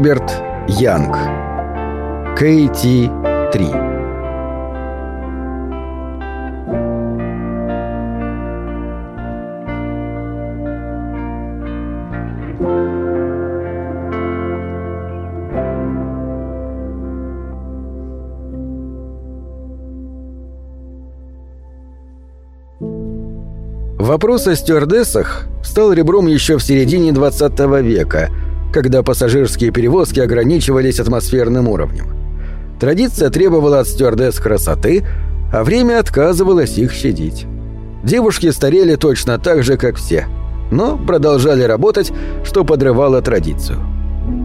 Роберт Янг. КТ-3 Вопрос о стюардессах стал ребром еще в середине 20 века, когда пассажирские перевозки ограничивались атмосферным уровнем. Традиция требовала от стюардесс красоты, а время отказывалось их щадить. Девушки старели точно так же, как все, но продолжали работать, что подрывало традицию.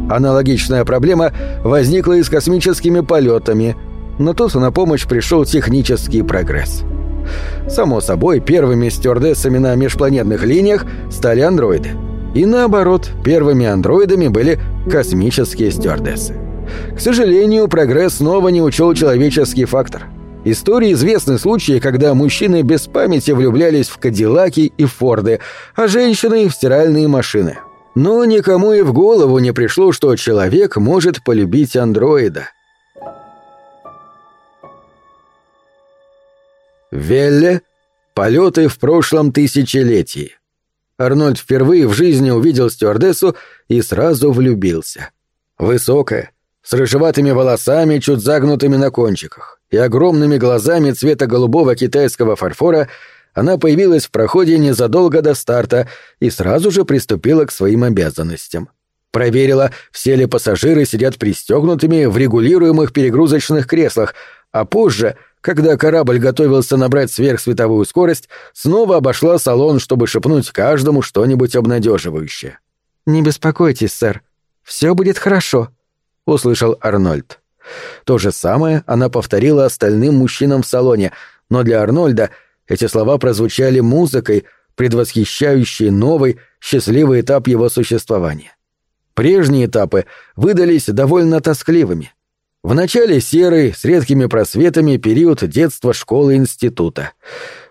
Аналогичная проблема возникла и с космическими полетами, но тут на помощь пришел технический прогресс – Само собой, первыми стюардессами на межпланетных линиях стали андроиды. И наоборот, первыми андроидами были космические стюардессы. К сожалению, прогресс снова не учел человеческий фактор. Истории известны случаи, когда мужчины без памяти влюблялись в Кадиллаки и Форды, а женщины — в стиральные машины. Но никому и в голову не пришло, что человек может полюбить андроида. Велле — полеты в прошлом тысячелетии. Арнольд впервые в жизни увидел стюардессу и сразу влюбился. Высокая, с рыжеватыми волосами, чуть загнутыми на кончиках, и огромными глазами цвета голубого китайского фарфора, она появилась в проходе незадолго до старта и сразу же приступила к своим обязанностям. Проверила, все ли пассажиры сидят пристегнутыми в регулируемых перегрузочных креслах, а позже — когда корабль готовился набрать сверхсветовую скорость, снова обошла салон, чтобы шепнуть каждому что-нибудь обнадеживающее. «Не беспокойтесь, сэр. Все будет хорошо», — услышал Арнольд. То же самое она повторила остальным мужчинам в салоне, но для Арнольда эти слова прозвучали музыкой, предвосхищающей новый, счастливый этап его существования. Прежние этапы выдались довольно тоскливыми. Вначале серый, с редкими просветами, период детства школы института.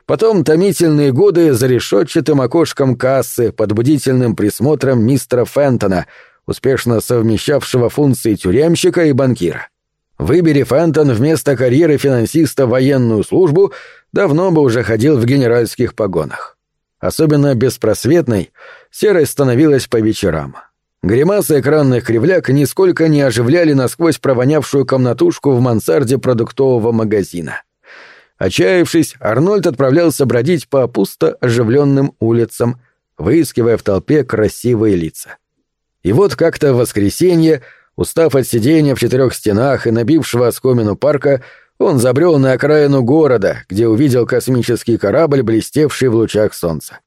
Потом томительные годы за решетчатым окошком кассы под бдительным присмотром мистера Фентона, успешно совмещавшего функции тюремщика и банкира. Выбери Фентон вместо карьеры финансиста военную службу, давно бы уже ходил в генеральских погонах. Особенно беспросветной серой становилась по вечерам. Гримасы экранных кривляк нисколько не оживляли насквозь провонявшую комнатушку в мансарде продуктового магазина. Отчаявшись, Арнольд отправлялся бродить по пусто оживленным улицам, выискивая в толпе красивые лица. И вот как-то в воскресенье, устав от сидения в четырех стенах и набившего оскомину парка, он забрел на окраину города, где увидел космический корабль, блестевший в лучах солнца.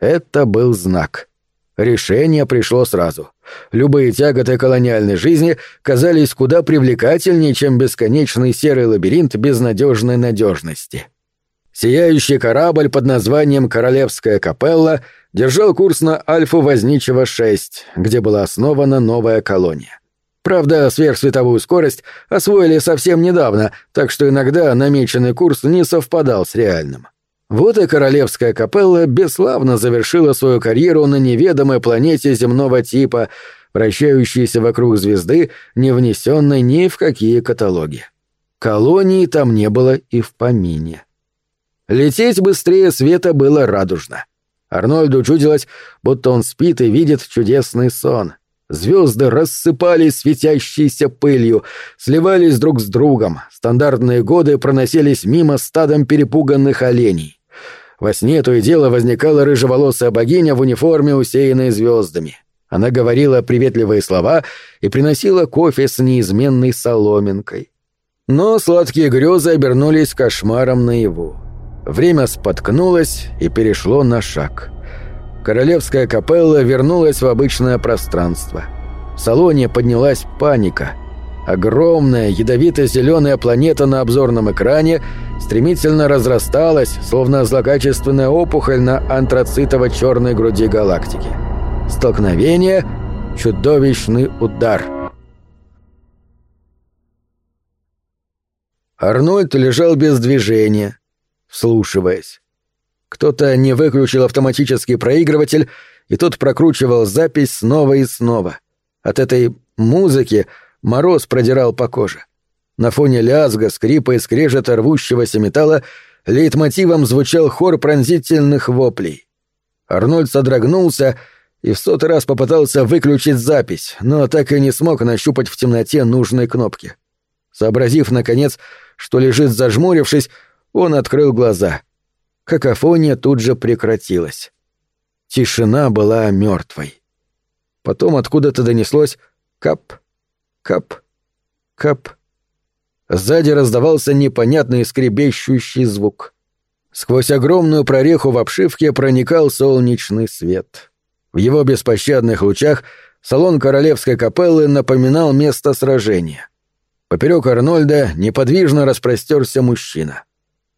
Это был знак — Решение пришло сразу. Любые тяготы колониальной жизни казались куда привлекательнее, чем бесконечный серый лабиринт безнадежной надежности. Сияющий корабль под названием «Королевская капелла» держал курс на Альфу Возничего-6, где была основана новая колония. Правда, сверхсветовую скорость освоили совсем недавно, так что иногда намеченный курс не совпадал с реальным. Вот и королевская капелла бесславно завершила свою карьеру на неведомой планете земного типа, вращающейся вокруг звезды, не внесенной ни в какие каталоги. Колонии там не было и в помине. Лететь быстрее света было радужно. Арнольду чудилось, будто он спит и видит чудесный сон. Звезды рассыпались светящейся пылью, сливались друг с другом, стандартные годы проносились мимо стадом перепуганных оленей. Во сне то и дело возникала рыжеволосая богиня в униформе, усеянной звездами. Она говорила приветливые слова и приносила кофе с неизменной соломинкой. Но сладкие грезы обернулись кошмаром наяву. Время споткнулось и перешло на шаг. Королевская капелла вернулась в обычное пространство. В салоне поднялась паника — Огромная ядовито-зеленая планета на обзорном экране стремительно разрасталась, словно злокачественная опухоль на антрацитово-черной груди галактики. Столкновение — чудовищный удар. Арнольд лежал без движения, вслушиваясь. Кто-то не выключил автоматический проигрыватель, и тот прокручивал запись снова и снова. От этой музыки мороз продирал по коже. На фоне лязга, скрипа и скрежета рвущегося металла лейтмотивом звучал хор пронзительных воплей. Арнольд содрогнулся и в сотый раз попытался выключить запись, но так и не смог нащупать в темноте нужной кнопки. Сообразив, наконец, что лежит зажмурившись, он открыл глаза. Какофония тут же прекратилась. Тишина была мертвой. Потом откуда-то донеслось кап, кап, кап. Сзади раздавался непонятный скребещущий звук. Сквозь огромную прореху в обшивке проникал солнечный свет. В его беспощадных лучах салон королевской капеллы напоминал место сражения. Поперек Арнольда неподвижно распростерся мужчина.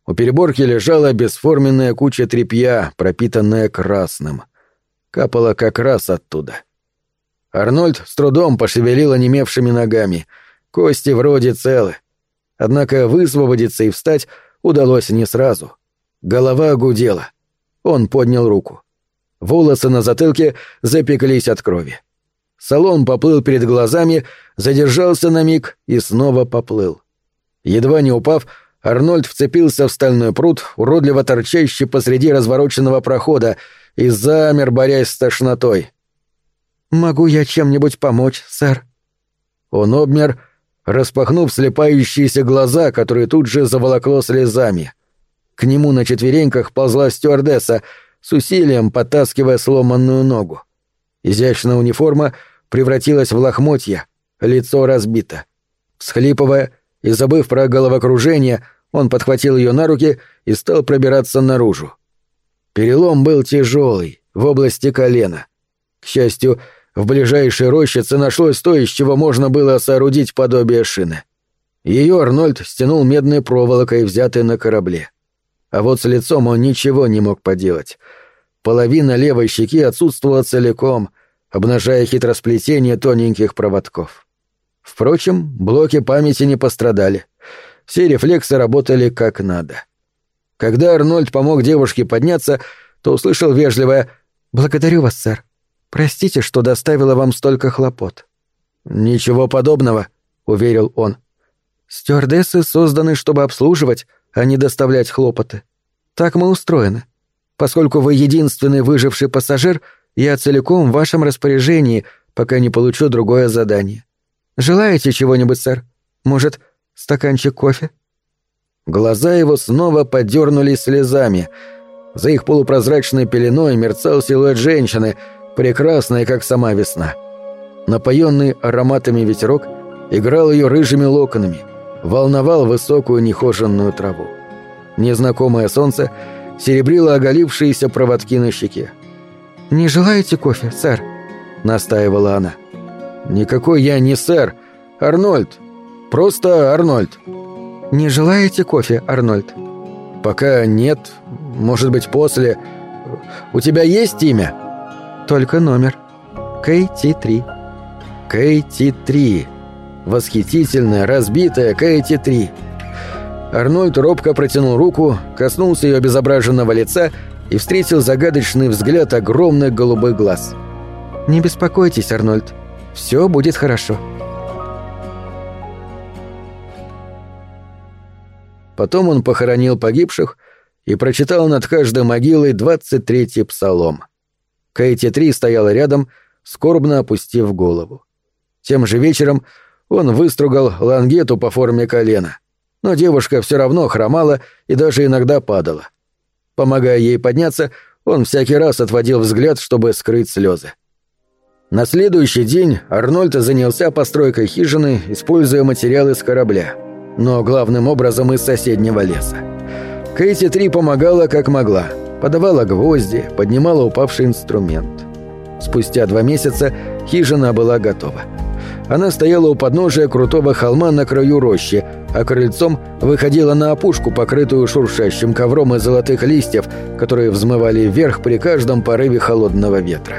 У переборки лежала бесформенная куча тряпья, пропитанная красным. Капала как раз оттуда. Арнольд с трудом пошевелил онемевшими ногами. Кости вроде целы. Однако высвободиться и встать удалось не сразу. Голова гудела. Он поднял руку. Волосы на затылке запеклись от крови. Салон поплыл перед глазами, задержался на миг и снова поплыл. Едва не упав, Арнольд вцепился в стальной пруд, уродливо торчащий посреди развороченного прохода, и замер, борясь с тошнотой. «Могу я чем-нибудь помочь, сэр?» Он обмер, распахнув слепающиеся глаза, которые тут же заволокло слезами. К нему на четвереньках ползла стюардесса, с усилием потаскивая сломанную ногу. Изящная униформа превратилась в лохмотья, лицо разбито. Всхлипывая и забыв про головокружение, он подхватил ее на руки и стал пробираться наружу. Перелом был тяжелый, в области колена. К счастью, в ближайшей рощице нашлось то, из чего можно было соорудить подобие шины. Ее Арнольд стянул медной проволокой, взятой на корабле. А вот с лицом он ничего не мог поделать. Половина левой щеки отсутствовала целиком, обнажая хитросплетение тоненьких проводков. Впрочем, блоки памяти не пострадали. Все рефлексы работали как надо. Когда Арнольд помог девушке подняться, то услышал вежливое «Благодарю вас, сэр. Простите, что доставила вам столько хлопот». «Ничего подобного», — уверил он. «Стюардессы созданы, чтобы обслуживать, а не доставлять хлопоты. Так мы устроены. Поскольку вы единственный выживший пассажир, я целиком в вашем распоряжении, пока не получу другое задание. Желаете чего-нибудь, сэр? Может, стаканчик кофе?» Глаза его снова подернулись слезами. За их полупрозрачной пеленой мерцал силуэт женщины, прекрасной, как сама весна. Напоенный ароматами ветерок играл ее рыжими локонами — волновал высокую нехоженную траву. Незнакомое солнце серебрило оголившиеся проводки на щеке. «Не желаете кофе, сэр?» — настаивала она. «Никакой я не сэр. Арнольд. Просто Арнольд». «Не желаете кофе, Арнольд?» «Пока нет. Может быть, после. У тебя есть имя?» «Только номер. КТ-3». «КТ-3» восхитительная, разбитая Кэти-3. Арнольд робко протянул руку, коснулся ее обезображенного лица и встретил загадочный взгляд огромных голубых глаз. «Не беспокойтесь, Арнольд, все будет хорошо». Потом он похоронил погибших и прочитал над каждой могилой двадцать третий псалом. Кэти-3 стояла рядом, скорбно опустив голову. Тем же вечером он выстругал лангету по форме колена. Но девушка все равно хромала и даже иногда падала. Помогая ей подняться, он всякий раз отводил взгляд, чтобы скрыть слезы. На следующий день Арнольд занялся постройкой хижины, используя материалы с корабля, но главным образом из соседнего леса. Кейти-3 помогала как могла, подавала гвозди, поднимала упавший инструмент. Спустя два месяца хижина была готова. Она стояла у подножия крутого холма на краю рощи, а крыльцом выходила на опушку, покрытую шуршащим ковром из золотых листьев, которые взмывали вверх при каждом порыве холодного ветра.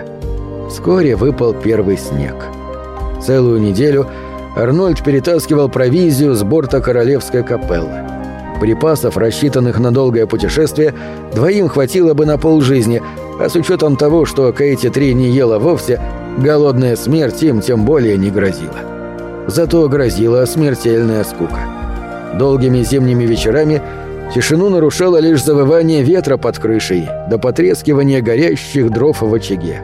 Вскоре выпал первый снег. Целую неделю Арнольд перетаскивал провизию с борта королевской капеллы. Припасов, рассчитанных на долгое путешествие, двоим хватило бы на полжизни, а с учетом того, что Кейти-3 не ела вовсе, Голодная смерть им тем более не грозила. Зато грозила смертельная скука. Долгими зимними вечерами тишину нарушало лишь завывание ветра под крышей до потрескивания горящих дров в очаге.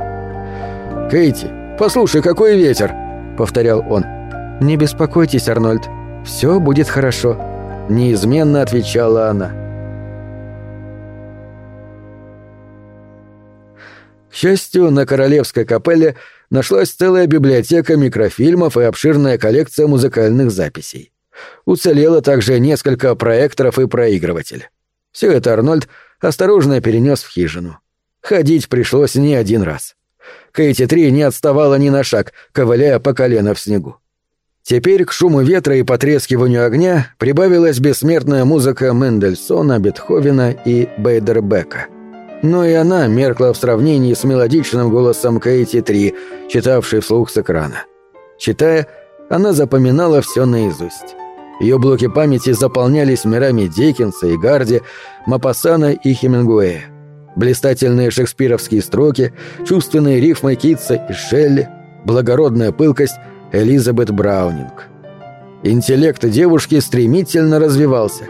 «Кейти, послушай, какой ветер!» — повторял он. «Не беспокойтесь, Арнольд, все будет хорошо», — неизменно отвечала она. К счастью, на Королевской капелле нашлась целая библиотека микрофильмов и обширная коллекция музыкальных записей. Уцелело также несколько проекторов и проигрыватель. Все это Арнольд осторожно перенес в хижину. Ходить пришлось не один раз. Кейти Три не отставала ни на шаг, ковыляя по колено в снегу. Теперь к шуму ветра и потрескиванию огня прибавилась бессмертная музыка Мендельсона, Бетховена и Бейдербека. Но и она меркла в сравнении с мелодичным голосом Кейти Три, читавшей вслух с экрана. Читая, она запоминала все наизусть. Ее блоки памяти заполнялись мирами Диккенса и Гарди, Мапассана и Хемингуэя. Блистательные шекспировские строки, чувственные рифмы Китса и Шелли, благородная пылкость — Элизабет Браунинг. Интеллект девушки стремительно развивался.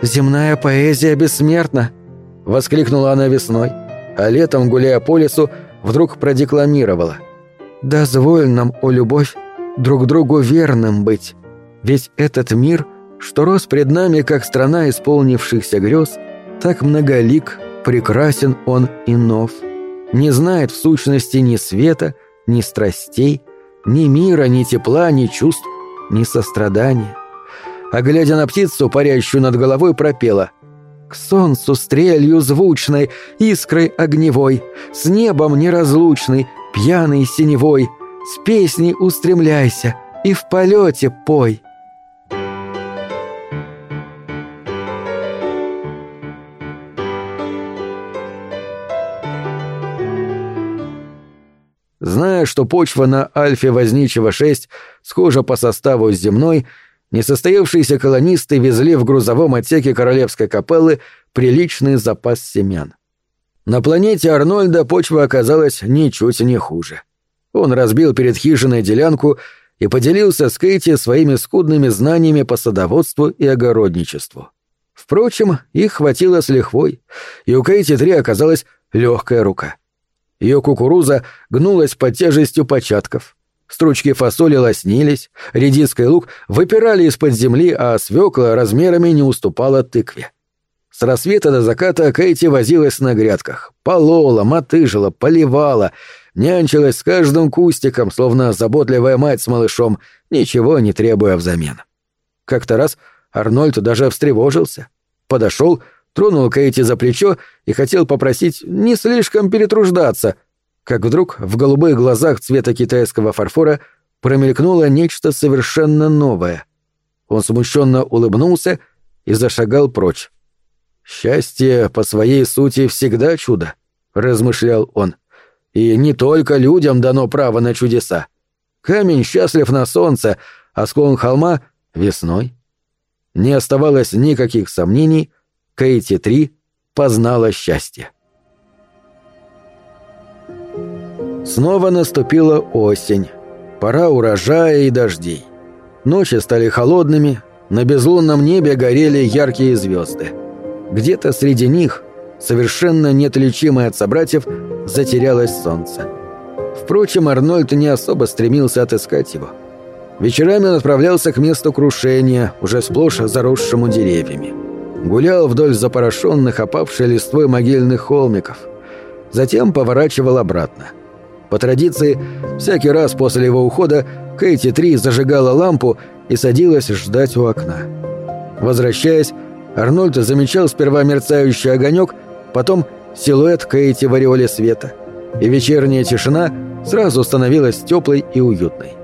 «Земная поэзия бессмертна!» — воскликнула она весной, а летом, гуляя по лесу, вдруг продекламировала. «Дозволь нам, о любовь, друг другу верным быть, ведь этот мир, что рос пред нами, как страна исполнившихся грез, так многолик, прекрасен он и нов, не знает в сущности ни света, ни страстей, ни мира, ни тепла, ни чувств, ни сострадания. А глядя на птицу, парящую над головой, пропела «К солнцу стрелью звучной, искрой огневой, с небом неразлучной, пьяный синевой, с песней устремляйся и в полете пой». Зная, что почва на Альфе Возничего-6 схожа по составу с земной, несостоявшиеся колонисты везли в грузовом отсеке Королевской капеллы приличный запас семян. На планете Арнольда почва оказалась ничуть не хуже. Он разбил перед хижиной делянку и поделился с Кейти своими скудными знаниями по садоводству и огородничеству. Впрочем, их хватило с лихвой, и у Кейти-3 оказалась легкая рука. Ее кукуруза гнулась под тяжестью початков. Стручки фасоли лоснились, редиска и лук выпирали из-под земли, а свекла размерами не уступала тыкве. С рассвета до заката Кейти возилась на грядках, полола, мотыжила, поливала, нянчилась с каждым кустиком, словно заботливая мать с малышом, ничего не требуя взамен. Как-то раз Арнольд даже встревожился. Подошел, тронул Кейти за плечо и хотел попросить не слишком перетруждаться, как вдруг в голубых глазах цвета китайского фарфора промелькнуло нечто совершенно новое. Он смущенно улыбнулся и зашагал прочь. «Счастье по своей сути всегда чудо», — размышлял он. «И не только людям дано право на чудеса. Камень счастлив на солнце, а склон холма — весной». Не оставалось никаких сомнений, Кейти-3 познала счастье. Снова наступила осень. Пора урожая и дождей. Ночи стали холодными, на безлунном небе горели яркие звезды. Где-то среди них, совершенно неотличимое от собратьев, затерялось солнце. Впрочем, Арнольд не особо стремился отыскать его. Вечерами он отправлялся к месту крушения, уже сплошь заросшему деревьями гулял вдоль запорошенных, опавшей листвой могильных холмиков. Затем поворачивал обратно. По традиции, всякий раз после его ухода Кейти Три зажигала лампу и садилась ждать у окна. Возвращаясь, Арнольд замечал сперва мерцающий огонек, потом силуэт Кейти в ореоле света, и вечерняя тишина сразу становилась теплой и уютной.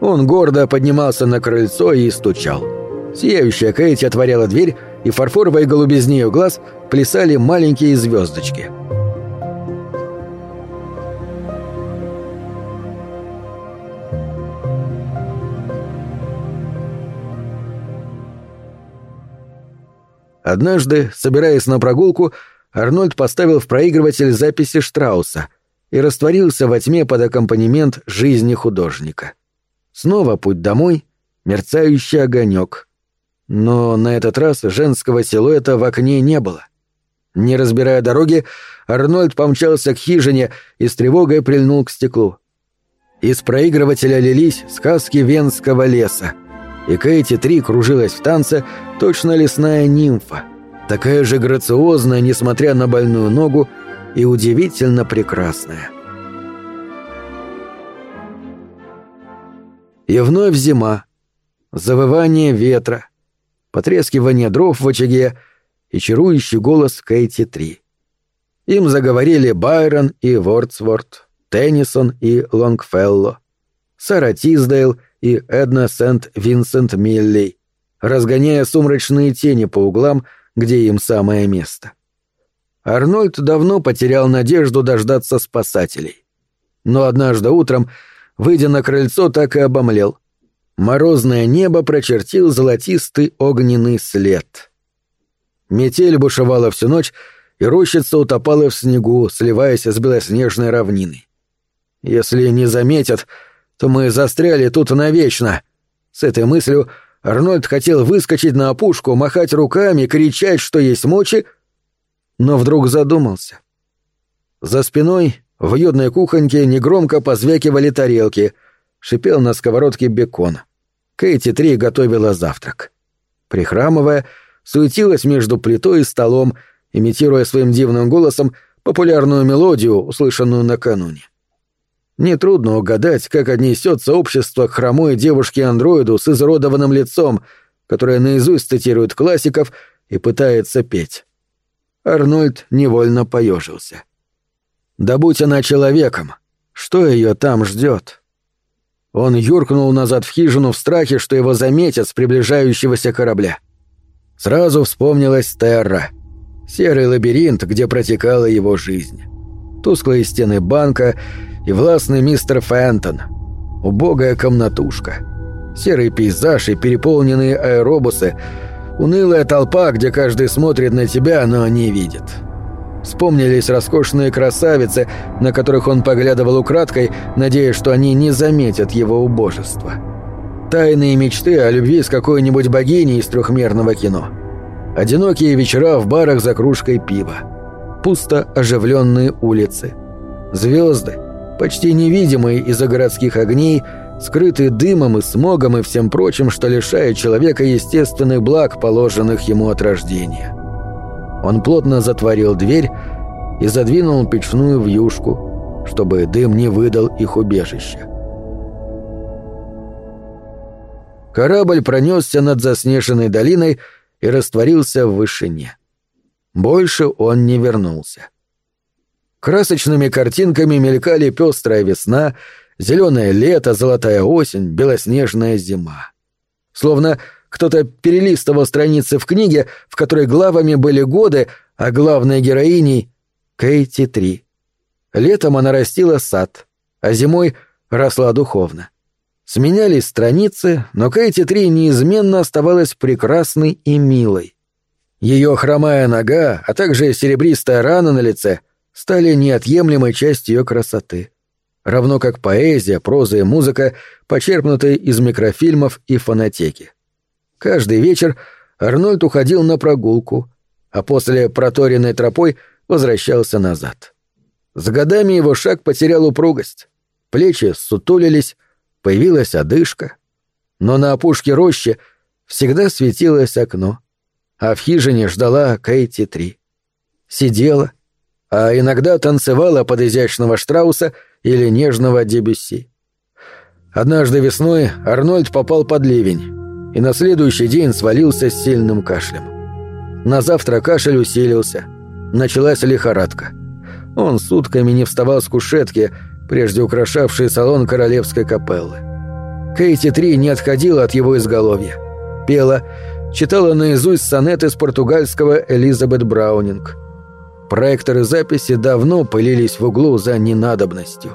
Он гордо поднимался на крыльцо и стучал. Сияющая Кейти отворяла дверь и фарфоровой голубизне ее глаз плясали маленькие звездочки. Однажды, собираясь на прогулку, Арнольд поставил в проигрыватель записи Штрауса, и растворился во тьме под аккомпанемент жизни художника. Снова путь домой, мерцающий огонек. Но на этот раз женского силуэта в окне не было. Не разбирая дороги, Арнольд помчался к хижине и с тревогой прильнул к стеклу. Из проигрывателя лились сказки венского леса, и Кэти Три кружилась в танце, точно лесная нимфа, такая же грациозная, несмотря на больную ногу, и удивительно прекрасная. И вновь зима, завывание ветра, потрескивание дров в очаге и чарующий голос Кейти Три. Им заговорили Байрон и Вордсворт, Теннисон и Лонгфелло, Сара Тиздейл и Эдна Сент-Винсент Милли, разгоняя сумрачные тени по углам, где им самое место. Арнольд давно потерял надежду дождаться спасателей. Но однажды утром, выйдя на крыльцо, так и обомлел. Морозное небо прочертил золотистый огненный след. Метель бушевала всю ночь, и рощица утопала в снегу, сливаясь с белоснежной равниной. Если не заметят, то мы застряли тут навечно. С этой мыслью Арнольд хотел выскочить на опушку, махать руками, кричать, что есть мочи, но вдруг задумался. За спиной в уютной кухоньке негромко позвякивали тарелки, шипел на сковородке бекон. Кэти Три готовила завтрак. Прихрамывая, суетилась между плитой и столом, имитируя своим дивным голосом популярную мелодию, услышанную накануне. Нетрудно угадать, как отнесется общество к хромой девушке-андроиду с изуродованным лицом, которая наизусть цитирует классиков и пытается петь. Арнольд невольно поежился. Да будь она человеком, что ее там ждет? Он юркнул назад в хижину в страхе, что его заметят с приближающегося корабля. Сразу вспомнилась Терра, серый лабиринт, где протекала его жизнь. Тусклые стены банка и властный мистер Фентон, убогая комнатушка, серый пейзаж и переполненные аэробусы — Унылая толпа, где каждый смотрит на тебя, но не видит. Вспомнились роскошные красавицы, на которых он поглядывал украдкой, надеясь, что они не заметят его убожества. Тайные мечты о любви с какой-нибудь богиней из трехмерного кино. Одинокие вечера в барах за кружкой пива. Пусто оживленные улицы. Звезды, почти невидимые из-за городских огней, скрытый дымом и смогом и всем прочим, что лишает человека естественных благ, положенных ему от рождения. Он плотно затворил дверь и задвинул печную вьюшку, чтобы дым не выдал их убежище. Корабль пронесся над заснеженной долиной и растворился в вышине. Больше он не вернулся. Красочными картинками мелькали пестрая весна — Зеленое лето, золотая осень, белоснежная зима. Словно кто-то перелистывал страницы в книге, в которой главами были годы, а главной героиней — Кейти Три. Летом она растила сад, а зимой росла духовно. Сменялись страницы, но Кейти Три неизменно оставалась прекрасной и милой. Ее хромая нога, а также серебристая рана на лице стали неотъемлемой частью ее красоты равно как поэзия, проза и музыка, почерпнутые из микрофильмов и фонотеки. Каждый вечер Арнольд уходил на прогулку, а после проторенной тропой возвращался назад. С годами его шаг потерял упругость, плечи сутулились, появилась одышка. Но на опушке рощи всегда светилось окно, а в хижине ждала Кейти Три. Сидела, а иногда танцевала под изящного Штрауса — или нежного Дебюсси. Однажды весной Арнольд попал под ливень и на следующий день свалился с сильным кашлем. На завтра кашель усилился. Началась лихорадка. Он сутками не вставал с кушетки, прежде украшавшей салон королевской капеллы. Кейти Три не отходила от его изголовья. Пела, читала наизусть сонет из португальского Элизабет Браунинг – Проекторы записи давно пылились в углу за ненадобностью.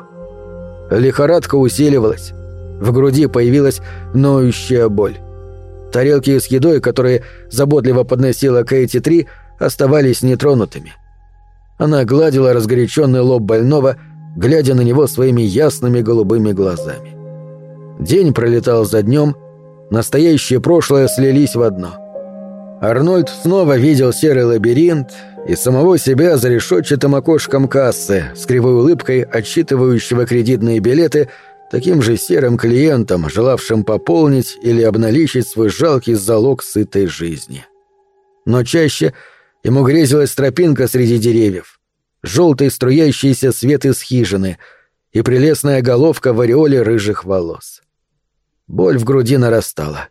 Лихорадка усиливалась. В груди появилась ноющая боль. Тарелки с едой, которые заботливо подносила Кейти Три, оставались нетронутыми. Она гладила разгоряченный лоб больного, глядя на него своими ясными голубыми глазами. День пролетал за днем, настоящее и прошлое слились в одно. Арнольд снова видел серый лабиринт и самого себя за решетчатым окошком кассы с кривой улыбкой отсчитывающего кредитные билеты таким же серым клиентом, желавшим пополнить или обналичить свой жалкий залог сытой жизни. Но чаще ему грезилась тропинка среди деревьев, желтый струящийся свет из хижины и прелестная головка в ореоле рыжих волос. Боль в груди нарастала.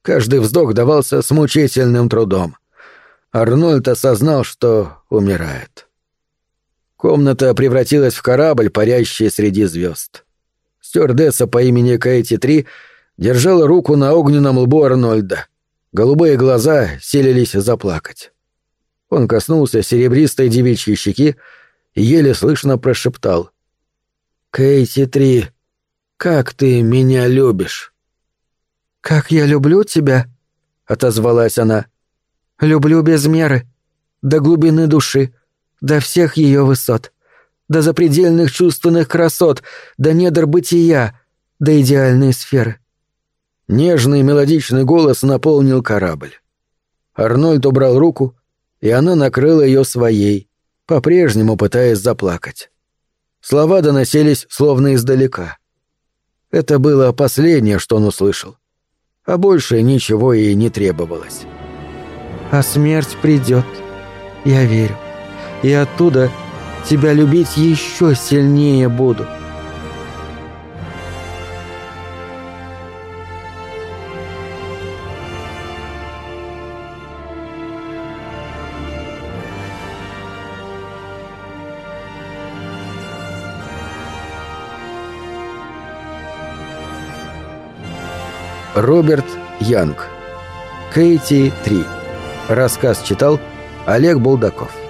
Каждый вздох давался с мучительным трудом. Арнольд осознал, что умирает. Комната превратилась в корабль, парящий среди звезд. Стюардесса по имени Кэти-3 держала руку на огненном лбу Арнольда. Голубые глаза селились заплакать. Он коснулся серебристой девичьей щеки и еле слышно прошептал. «Кейти-3, как ты меня любишь!» «Как я люблю тебя!» — отозвалась она. «Люблю без меры, до глубины души, до всех ее высот, до запредельных чувственных красот, до недр бытия, до идеальной сферы». Нежный мелодичный голос наполнил корабль. Арнольд убрал руку, и она накрыла ее своей, по-прежнему пытаясь заплакать. Слова доносились словно издалека. Это было последнее, что он услышал а больше ничего и не требовалось. «А смерть придет, я верю, и оттуда тебя любить еще сильнее буду». Роберт Янг. Кейти 3. Рассказ читал Олег Булдаков.